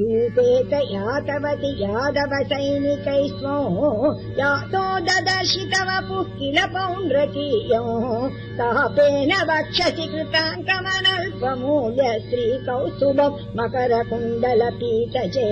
दूतेत यातवति यादव सैनिकै स्मो यातो ददर्शि तव पुः किल पौण्ड्रकीयो तापेन वक्षसि कृताङ्कमनल्पमूल्य श्रीकौस्तुभम् मकरकुण्डलपीठचे